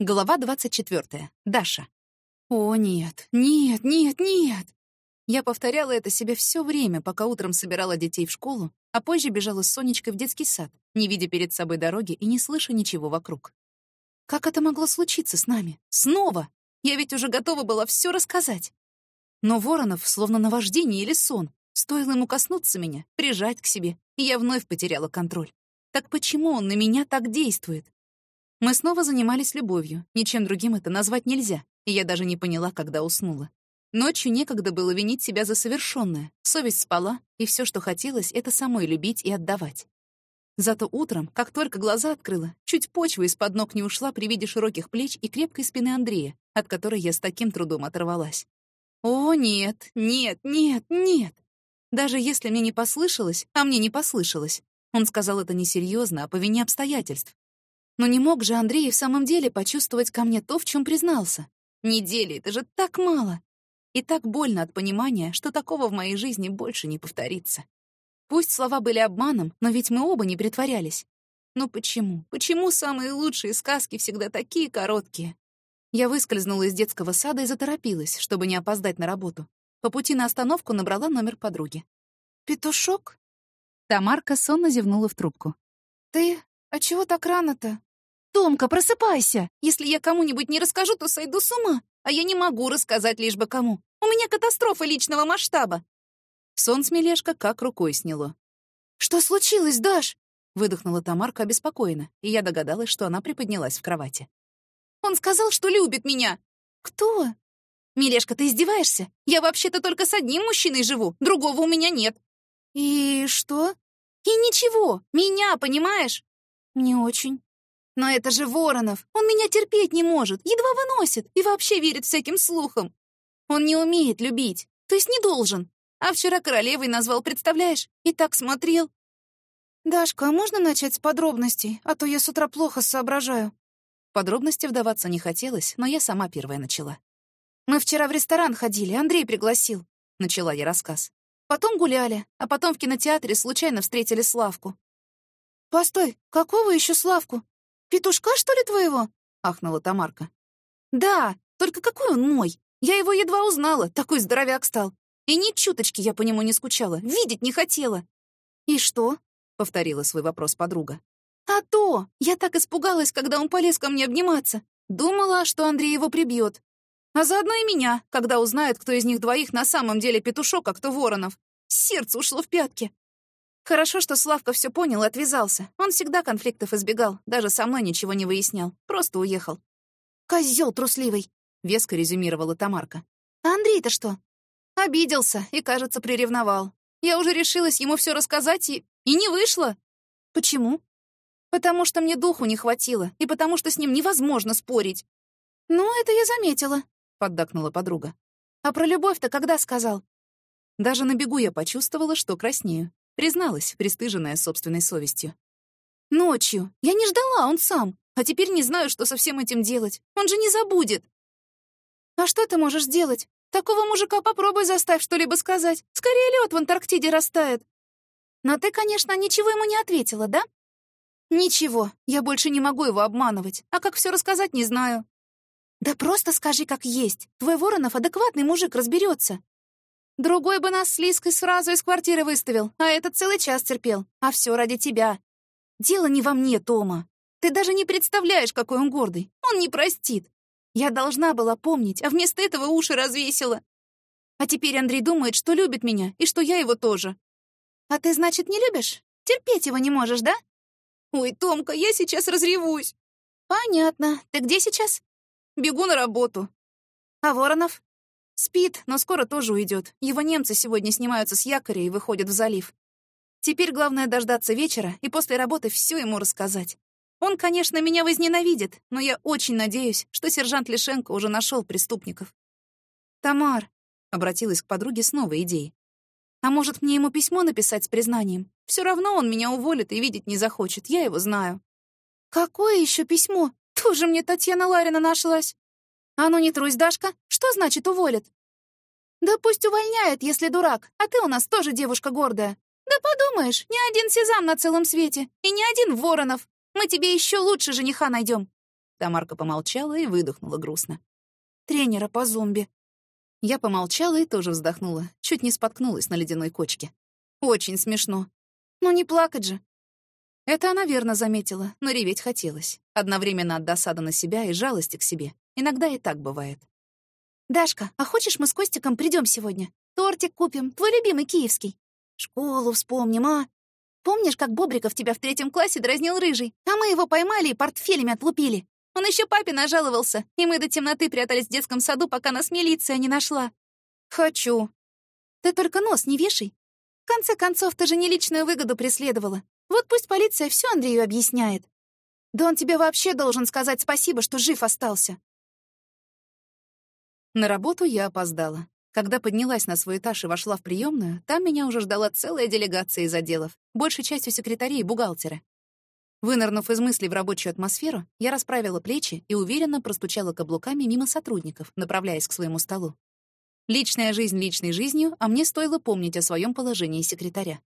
Глава 24. Даша. О, нет, нет, нет, нет. Я повторяла это себе все время, пока утром собирала детей в школу, а позже бежала с Сонечкой в детский сад, не видя перед собой дороги и не слыша ничего вокруг. Как это могло случиться с нами? Снова? Я ведь уже готова была все рассказать. Но Воронов, словно наваждение или сон, стоило ему коснуться меня, прижать к себе, и я вновь потеряла контроль. Так почему он на меня так действует? Мы снова занимались любовью, ничем другим это назвать нельзя, и я даже не поняла, когда уснула. Ночью некогда было винить себя за совершенное, совесть спала, и все, что хотелось, это самой любить и отдавать. Зато утром, как только глаза открыла, чуть почва из-под ног не ушла при виде широких плеч и крепкой спины Андрея, от которой я с таким трудом оторвалась. О, нет, нет, нет, нет. Даже если мне не послышалось, а мне не послышалось, он сказал это несерьезно, а по вине обстоятельств, но не мог же Андрей в самом деле почувствовать ко мне то, в чем признался. Недели — это же так мало. И так больно от понимания, что такого в моей жизни больше не повторится. Пусть слова были обманом, но ведь мы оба не притворялись. Но почему? Почему самые лучшие сказки всегда такие короткие? Я выскользнула из детского сада и заторопилась, чтобы не опоздать на работу. По пути на остановку набрала номер подруги. «Петушок?» Тамарка сонно зевнула в трубку. «Ты? А чего так рано-то?» «Томка, просыпайся! Если я кому-нибудь не расскажу, то сойду с ума. А я не могу рассказать лишь бы кому. У меня катастрофа личного масштаба». Сон с Мелешка как рукой сняло. «Что случилось, Даш?» — выдохнула Тамарка обеспокоенно, и я догадалась, что она приподнялась в кровати. «Он сказал, что любит меня». «Кто?» «Мелешка, ты издеваешься? Я вообще-то только с одним мужчиной живу, другого у меня нет». «И что?» «И ничего, меня, понимаешь?» «Не очень». Но это же Воронов. Он меня терпеть не может, едва выносит и вообще верит всяким слухам. Он не умеет любить, то есть не должен. А вчера королевой назвал, представляешь? И так смотрел. «Дашка, а можно начать с подробностей? А то я с утра плохо соображаю». Подробности вдаваться не хотелось, но я сама первая начала. «Мы вчера в ресторан ходили, Андрей пригласил», — начала я рассказ. Потом гуляли, а потом в кинотеатре случайно встретили Славку. «Постой, какого еще Славку? «Петушка, что ли, твоего?» — ахнула Тамарка. «Да, только какой он мой? Я его едва узнала, такой здоровяк стал. И ни чуточки я по нему не скучала, видеть не хотела». «И что?» — повторила свой вопрос подруга. «А то! Я так испугалась, когда он полез ко мне обниматься. Думала, что Андрей его прибьет. А заодно и меня, когда узнает, кто из них двоих на самом деле петушок, а кто Воронов. Сердце ушло в пятки. Хорошо, что Славка все понял и отвязался. Он всегда конфликтов избегал, даже со мной ничего не выяснял. Просто уехал. Козел трусливый», — веско резюмировала Тамарка. «А Андрей-то что?» Обиделся и, кажется, приревновал. Я уже решилась ему все рассказать и... и не вышло. Почему? Потому что мне духу не хватило, и потому что с ним невозможно спорить. «Ну, это я заметила», — поддакнула подруга. «А про любовь-то когда сказал?» Даже на бегу я почувствовала, что краснею. Призналась, пристыженная собственной совестью. «Ночью. Я не ждала, он сам. А теперь не знаю, что со всем этим делать. Он же не забудет». «А что ты можешь сделать? Такого мужика попробуй заставь что-либо сказать. Скорее лед в Антарктиде растает». «Но ты, конечно, ничего ему не ответила, да?» «Ничего. Я больше не могу его обманывать. А как все рассказать, не знаю». «Да просто скажи, как есть. Твой Воронов адекватный мужик разберется. Другой бы нас с Лиской сразу из квартиры выставил, а этот целый час терпел. А все ради тебя. Дело не во мне, Тома. Ты даже не представляешь, какой он гордый. Он не простит. Я должна была помнить, а вместо этого уши развесила. А теперь Андрей думает, что любит меня, и что я его тоже. А ты, значит, не любишь? Терпеть его не можешь, да? Ой, Томка, я сейчас разревусь. Понятно. Ты где сейчас? Бегу на работу. А Воронов? Спит, но скоро тоже уйдет. Его немцы сегодня снимаются с якоря и выходят в залив. Теперь главное дождаться вечера и после работы все ему рассказать. Он, конечно, меня возненавидит, но я очень надеюсь, что сержант Лишенко уже нашел преступников. «Тамар», — обратилась к подруге с новой идеей, «а может, мне ему письмо написать с признанием? Все равно он меня уволит и видеть не захочет, я его знаю». «Какое еще письмо? Тоже мне Татьяна Ларина нашлась». «А ну не трусь, Дашка, что значит уволят?» «Да пусть увольняет, если дурак, а ты у нас тоже девушка гордая. Да подумаешь, ни один Сезам на целом свете, и ни один Воронов. Мы тебе еще лучше жениха найдем. Тамарка помолчала и выдохнула грустно. «Тренера по зомби». Я помолчала и тоже вздохнула, чуть не споткнулась на ледяной кочке. «Очень смешно. Ну не плакать же». Это она верно заметила, но реветь хотелось. Одновременно от досады на себя и жалости к себе. Иногда и так бывает. «Дашка, а хочешь мы с Костиком придем сегодня? Тортик купим, твой любимый киевский. Школу вспомним, а? Помнишь, как Бобриков тебя в третьем классе дразнил рыжий, а мы его поймали и портфелями отлупили? Он еще папе нажаловался, и мы до темноты прятались в детском саду, пока нас милиция не нашла. Хочу. Ты только нос не вешай. В конце концов, ты же не личную выгоду преследовала. Вот пусть полиция все Андрею объясняет. Да он тебе вообще должен сказать спасибо, что жив остался. На работу я опоздала. Когда поднялась на свой этаж и вошла в приемную, там меня уже ждала целая делегация из отделов, большей частью секретари и бухгалтеры. Вынырнув из мыслей в рабочую атмосферу, я расправила плечи и уверенно простучала каблуками мимо сотрудников, направляясь к своему столу. Личная жизнь личной жизнью, а мне стоило помнить о своем положении секретаря.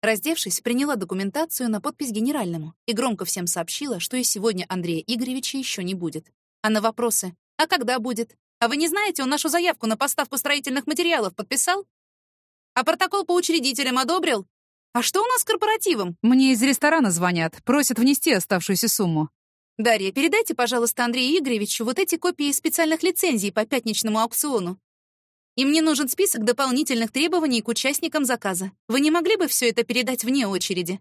Раздевшись, приняла документацию на подпись генеральному и громко всем сообщила, что и сегодня Андрея Игоревича еще не будет. А на вопросы «А когда будет?», а вы не знаете, он нашу заявку на поставку строительных материалов подписал? А протокол по учредителям одобрил? А что у нас с корпоративом? Мне из ресторана звонят, просят внести оставшуюся сумму. Дарья, передайте, пожалуйста, Андрею Игоревичу вот эти копии специальных лицензий по пятничному аукциону. И мне нужен список дополнительных требований к участникам заказа. Вы не могли бы все это передать вне очереди?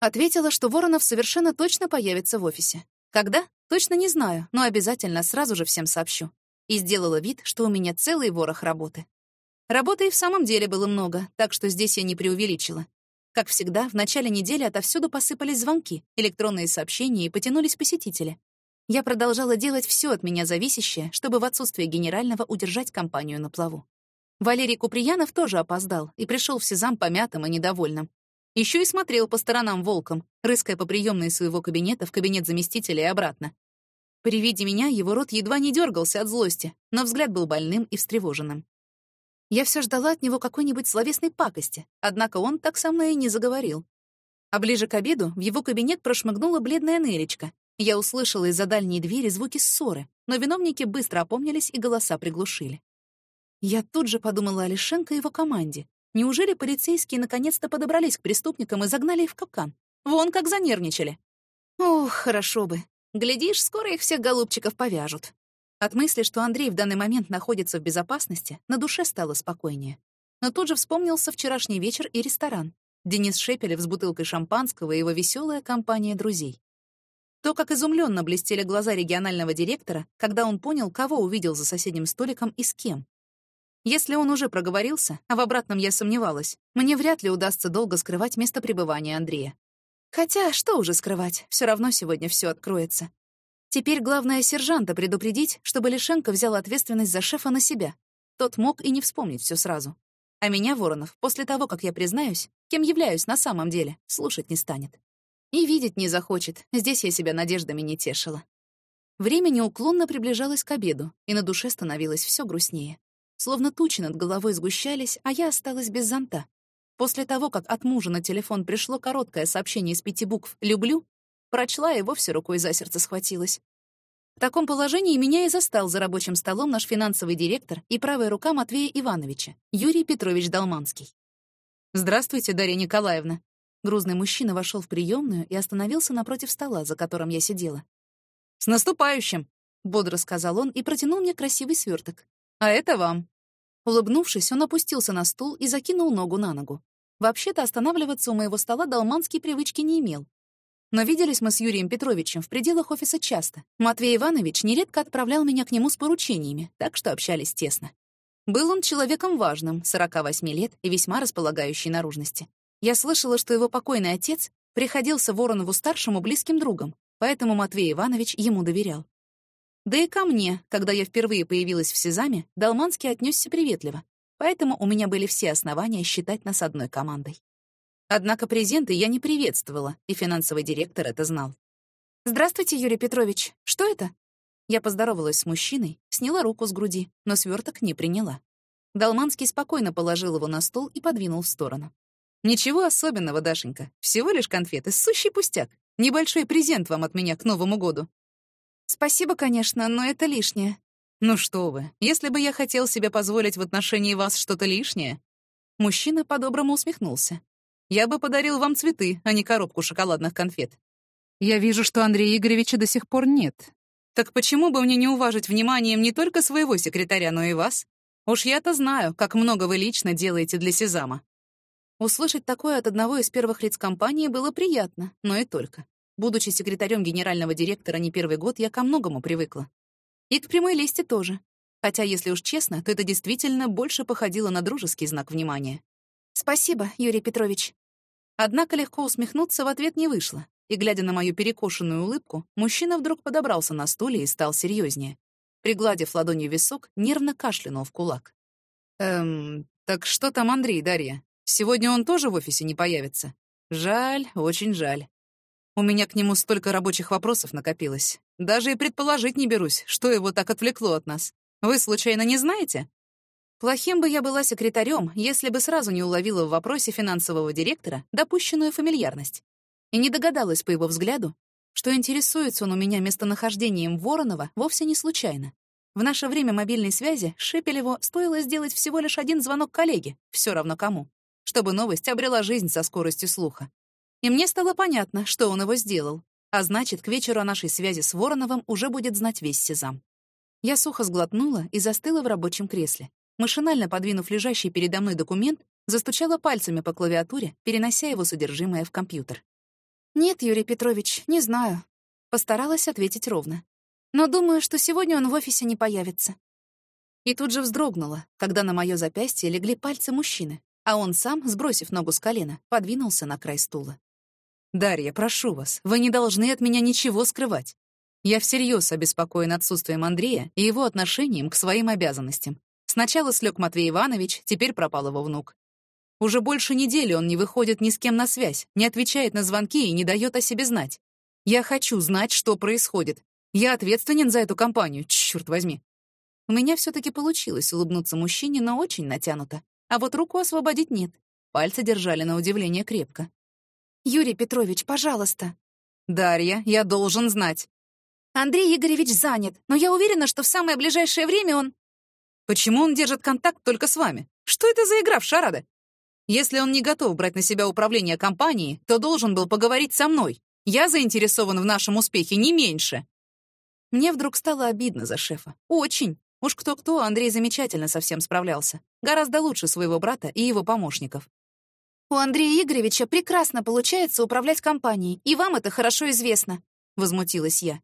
Ответила, что Воронов совершенно точно появится в офисе. Когда? Точно не знаю, но обязательно сразу же всем сообщу и сделала вид, что у меня целый ворох работы. Работы и в самом деле было много, так что здесь я не преувеличила. Как всегда, в начале недели отовсюду посыпались звонки, электронные сообщения и потянулись посетители. Я продолжала делать все от меня зависящее, чтобы в отсутствие генерального удержать компанию на плаву. Валерий Куприянов тоже опоздал и пришел в Сезам помятым и недовольным. Еще и смотрел по сторонам волком, рыская по приемной своего кабинета в кабинет заместителя и обратно, при виде меня его рот едва не дергался от злости, но взгляд был больным и встревоженным. Я все ждала от него какой-нибудь словесной пакости, однако он так со мной и не заговорил. А ближе к обеду в его кабинет прошмыгнула бледная Нелечка. Я услышала из-за дальней двери звуки ссоры, но виновники быстро опомнились и голоса приглушили. Я тут же подумала о Лишенко и его команде. Неужели полицейские наконец-то подобрались к преступникам и загнали их в капкан? Вон как занервничали. Ох, хорошо бы. Глядишь, скоро их всех голубчиков повяжут. От мысли, что Андрей в данный момент находится в безопасности, на душе стало спокойнее. Но тут же вспомнился вчерашний вечер и ресторан. Денис Шепелев с бутылкой шампанского и его веселая компания друзей. То, как изумленно блестели глаза регионального директора, когда он понял, кого увидел за соседним столиком и с кем. Если он уже проговорился, а в обратном я сомневалась, мне вряд ли удастся долго скрывать место пребывания Андрея. Хотя, что уже скрывать, все равно сегодня все откроется. Теперь главное сержанта предупредить, чтобы Лишенко взял ответственность за шефа на себя. Тот мог и не вспомнить все сразу. А меня Воронов, после того, как я признаюсь, кем являюсь на самом деле, слушать не станет. И видеть не захочет, здесь я себя надеждами не тешила. Время неуклонно приближалось к обеду, и на душе становилось все грустнее. Словно тучи над головой сгущались, а я осталась без зонта. После того, как от мужа на телефон пришло короткое сообщение из пяти букв «люблю», прочла и вовсе рукой за сердце схватилась. В таком положении меня и застал за рабочим столом наш финансовый директор и правая рука Матвея Ивановича, Юрий Петрович Долманский. «Здравствуйте, Дарья Николаевна». Грузный мужчина вошел в приемную и остановился напротив стола, за которым я сидела. «С наступающим!» — бодро сказал он и протянул мне красивый сверток. «А это вам». Улыбнувшись, он опустился на стул и закинул ногу на ногу. Вообще-то останавливаться у моего стола Долманский привычки не имел. Но виделись мы с Юрием Петровичем в пределах офиса часто. Матвей Иванович нередко отправлял меня к нему с поручениями, так что общались тесно. Был он человеком важным, 48 лет и весьма располагающей наружности. Я слышала, что его покойный отец приходился Воронову-старшему близким другом, поэтому Матвей Иванович ему доверял. Да и ко мне, когда я впервые появилась в Сезаме, Далманский отнесся приветливо, поэтому у меня были все основания считать нас одной командой. Однако презенты я не приветствовала, и финансовый директор это знал. «Здравствуйте, Юрий Петрович. Что это?» Я поздоровалась с мужчиной, сняла руку с груди, но сверток не приняла. Далманский спокойно положил его на стол и подвинул в сторону. «Ничего особенного, Дашенька. Всего лишь конфеты, сущий пустяк. Небольшой презент вам от меня к Новому году. Спасибо, конечно, но это лишнее. Ну что вы, если бы я хотел себе позволить в отношении вас что-то лишнее... Мужчина по-доброму усмехнулся. Я бы подарил вам цветы, а не коробку шоколадных конфет. Я вижу, что Андрея Игоревича до сих пор нет. Так почему бы мне не уважить вниманием не только своего секретаря, но и вас? Уж я-то знаю, как много вы лично делаете для Сезама. Услышать такое от одного из первых лиц компании было приятно, но и только. Будучи секретарем генерального директора не первый год, я ко многому привыкла. И к прямой лести тоже. Хотя, если уж честно, то это действительно больше походило на дружеский знак внимания. «Спасибо, Юрий Петрович». Однако легко усмехнуться в ответ не вышло, и, глядя на мою перекошенную улыбку, мужчина вдруг подобрался на стуле и стал серьезнее. Пригладив ладонью висок, нервно кашлянул в кулак. «Эм, так что там Андрей, Дарья? Сегодня он тоже в офисе не появится? Жаль, очень жаль. У меня к нему столько рабочих вопросов накопилось. Даже и предположить не берусь, что его так отвлекло от нас. Вы, случайно, не знаете? Плохим бы я была секретарем, если бы сразу не уловила в вопросе финансового директора допущенную фамильярность. И не догадалась по его взгляду, что интересуется он у меня местонахождением Воронова вовсе не случайно. В наше время мобильной связи Шепелеву стоило сделать всего лишь один звонок коллеге, все равно кому, чтобы новость обрела жизнь со скоростью слуха. И мне стало понятно, что он его сделал. А значит, к вечеру о нашей связи с Вороновым уже будет знать весь Сезам. Я сухо сглотнула и застыла в рабочем кресле. Машинально подвинув лежащий передо мной документ, застучала пальцами по клавиатуре, перенося его содержимое в компьютер. «Нет, Юрий Петрович, не знаю». Постаралась ответить ровно. «Но думаю, что сегодня он в офисе не появится». И тут же вздрогнула, когда на моё запястье легли пальцы мужчины, а он сам, сбросив ногу с колена, подвинулся на край стула. «Дарья, прошу вас, вы не должны от меня ничего скрывать. Я всерьез обеспокоен отсутствием Андрея и его отношением к своим обязанностям. Сначала слег Матвей Иванович, теперь пропал его внук. Уже больше недели он не выходит ни с кем на связь, не отвечает на звонки и не дает о себе знать. Я хочу знать, что происходит. Я ответственен за эту компанию, черт возьми. У меня все таки получилось улыбнуться мужчине, но очень натянуто. А вот руку освободить нет. Пальцы держали на удивление крепко. «Юрий Петрович, пожалуйста». «Дарья, я должен знать». «Андрей Игоревич занят, но я уверена, что в самое ближайшее время он...» «Почему он держит контакт только с вами? Что это за игра в шарады? Если он не готов брать на себя управление компанией, то должен был поговорить со мной. Я заинтересован в нашем успехе не меньше». Мне вдруг стало обидно за шефа. Очень. Уж кто-кто, Андрей замечательно совсем справлялся. Гораздо лучше своего брата и его помощников. «У Андрея Игоревича прекрасно получается управлять компанией, и вам это хорошо известно», — возмутилась я.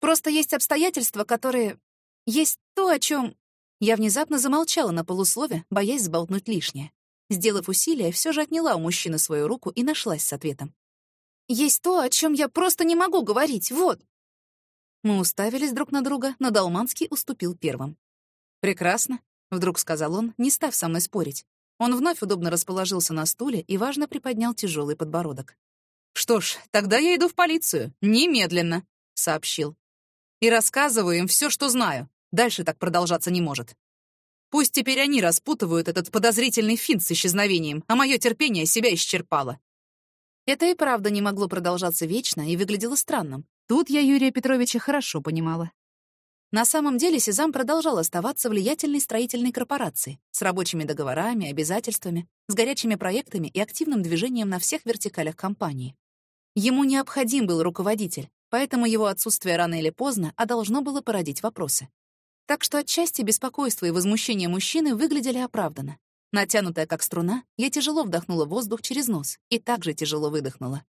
«Просто есть обстоятельства, которые... Есть то, о чем...» Я внезапно замолчала на полуслове, боясь сболтнуть лишнее. Сделав усилие, все же отняла у мужчины свою руку и нашлась с ответом. «Есть то, о чем я просто не могу говорить, вот!» Мы уставились друг на друга, но Далманский уступил первым. «Прекрасно», — вдруг сказал он, не став со мной спорить. Он вновь удобно расположился на стуле и важно приподнял тяжелый подбородок. «Что ж, тогда я иду в полицию. Немедленно», — сообщил. «И рассказываю им все, что знаю. Дальше так продолжаться не может. Пусть теперь они распутывают этот подозрительный финт с исчезновением, а мое терпение себя исчерпало». Это и правда не могло продолжаться вечно и выглядело странным. Тут я Юрия Петровича хорошо понимала. На самом деле Сезам продолжал оставаться влиятельной строительной корпорацией с рабочими договорами, обязательствами, с горячими проектами и активным движением на всех вертикалях компании. Ему необходим был руководитель, поэтому его отсутствие рано или поздно а должно было породить вопросы. Так что отчасти беспокойство и возмущение мужчины выглядели оправданно. Натянутая как струна, я тяжело вдохнула воздух через нос и также тяжело выдохнула.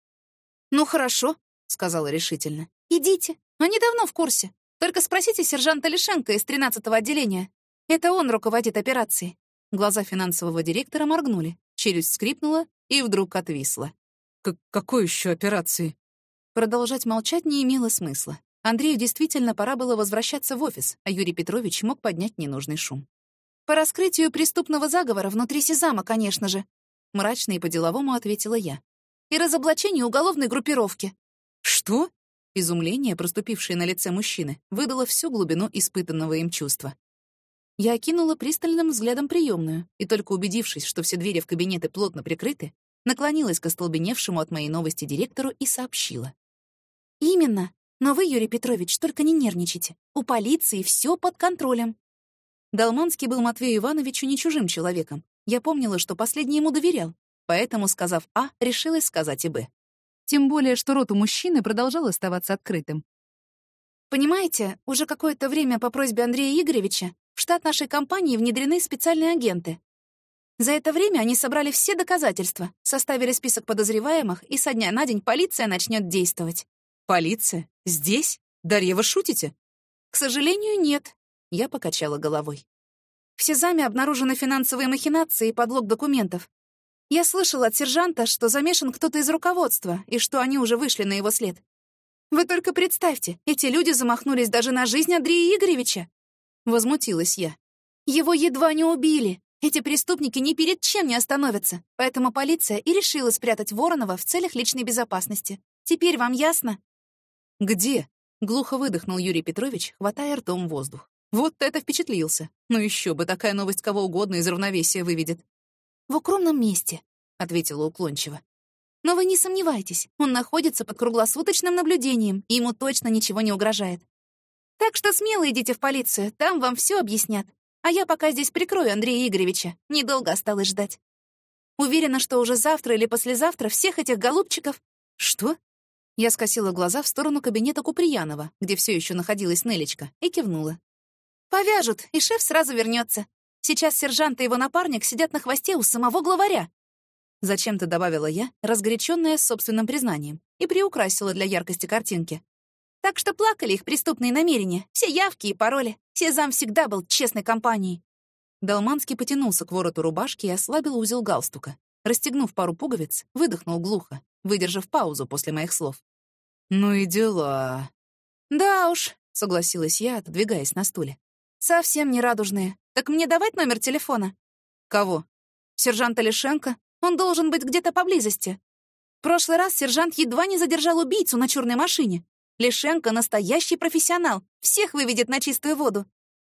«Ну хорошо», — сказала решительно. «Идите, они давно в курсе. Только спросите сержанта Лишенко из 13-го отделения. Это он руководит операцией». Глаза финансового директора моргнули, челюсть скрипнула и вдруг отвисла. К «Какой еще операции?» Продолжать молчать не имело смысла. Андрею действительно пора было возвращаться в офис, а Юрий Петрович мог поднять ненужный шум. «По раскрытию преступного заговора внутри Сезама, конечно же», мрачно и по-деловому ответила я. «И разоблачению уголовной группировки». «Что?» Изумление, проступившее на лице мужчины, выдало всю глубину испытанного им чувства. Я окинула пристальным взглядом приемную и, только убедившись, что все двери в кабинеты плотно прикрыты, наклонилась к остолбеневшему от моей новости директору и сообщила. «Именно. Но вы, Юрий Петрович, только не нервничайте. У полиции все под контролем. Долманский был Матвею Ивановичу не чужим человеком. Я помнила, что последний ему доверял, поэтому, сказав «А», решилась сказать и «Б». Тем более, что рот у мужчины продолжал оставаться открытым. Понимаете, уже какое-то время по просьбе Андрея Игоревича в штат нашей компании внедрены специальные агенты. За это время они собрали все доказательства, составили список подозреваемых, и со дня на день полиция начнет действовать. «Полиция? Здесь? Дарья, вы шутите?» «К сожалению, нет», — я покачала головой. В Сезаме обнаружены финансовые махинации и подлог документов. Я слышала от сержанта, что замешан кто-то из руководства и что они уже вышли на его след. Вы только представьте, эти люди замахнулись даже на жизнь Андрея Игоревича. Возмутилась я. Его едва не убили. Эти преступники ни перед чем не остановятся, поэтому полиция и решила спрятать Воронова в целях личной безопасности. Теперь вам ясно? «Где?» — глухо выдохнул Юрий Петрович, хватая ртом воздух. Вот это впечатлился. Ну еще бы, такая новость кого угодно из равновесия выведет. «В укромном месте», — ответила уклончиво. «Но вы не сомневайтесь, он находится под круглосуточным наблюдением, и ему точно ничего не угрожает. Так что смело идите в полицию, там вам все объяснят. А я пока здесь прикрою Андрея Игоревича. Недолго осталось ждать. Уверена, что уже завтра или послезавтра всех этих голубчиков... Что? Я скосила глаза в сторону кабинета Куприянова, где все еще находилась Нелечка, и кивнула. Повяжут, и шеф сразу вернется. Сейчас сержант и его напарник сидят на хвосте у самого главаря. Зачем-то добавила я, разгоряченная собственным признанием, и приукрасила для яркости картинки. Так что плакали их преступные намерения, все явки и пароли. Сезам всегда был честной компанией. Долманский потянулся к вороту рубашки и ослабил узел галстука. Расстегнув пару пуговиц, выдохнул глухо, выдержав паузу после моих слов. «Ну и дела». «Да уж», — согласилась я, отодвигаясь на стуле. «Совсем не радужные. Так мне давать номер телефона?» «Кого?» «Сержанта Лишенко. Он должен быть где-то поблизости. В прошлый раз сержант едва не задержал убийцу на черной машине. Лишенко — настоящий профессионал, всех выведет на чистую воду.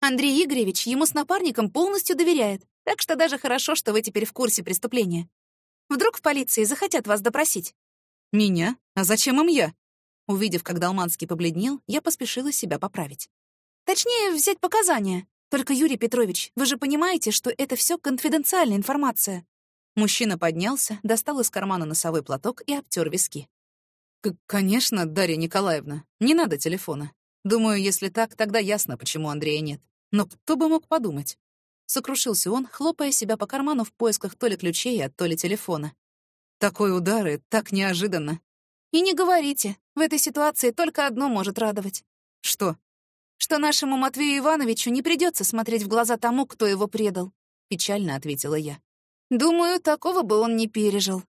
Андрей Игоревич ему с напарником полностью доверяет, так что даже хорошо, что вы теперь в курсе преступления. Вдруг в полиции захотят вас допросить?» «Меня? А зачем им я?» Увидев, как Долманский побледнел, я поспешила себя поправить. «Точнее, взять показания. Только, Юрий Петрович, вы же понимаете, что это все конфиденциальная информация». Мужчина поднялся, достал из кармана носовой платок и обтер виски. «Конечно, Дарья Николаевна, не надо телефона. Думаю, если так, тогда ясно, почему Андрея нет. Но кто бы мог подумать?» Сокрушился он, хлопая себя по карману в поисках то ли ключей, а то ли телефона. «Такой удар и так неожиданно». «И не говорите. В этой ситуации только одно может радовать». «Что?» «Что нашему Матвею Ивановичу не придется смотреть в глаза тому, кто его предал», — печально ответила я. «Думаю, такого бы он не пережил».